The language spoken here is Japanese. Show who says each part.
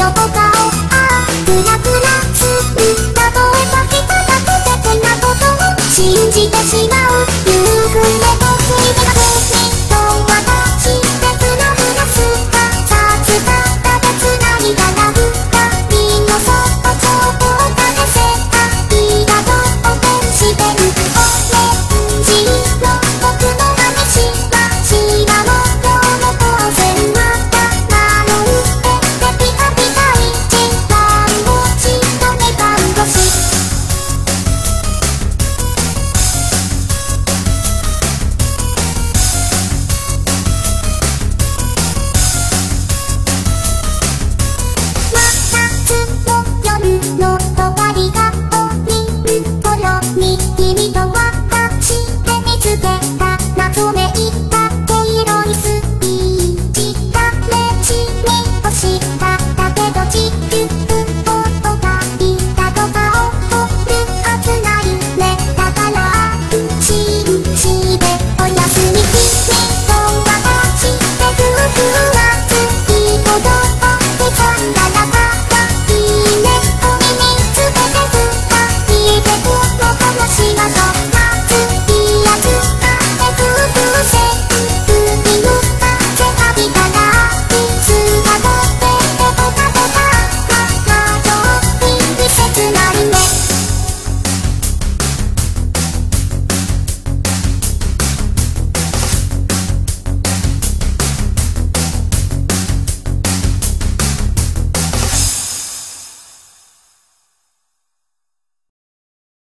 Speaker 1: 横顔ああ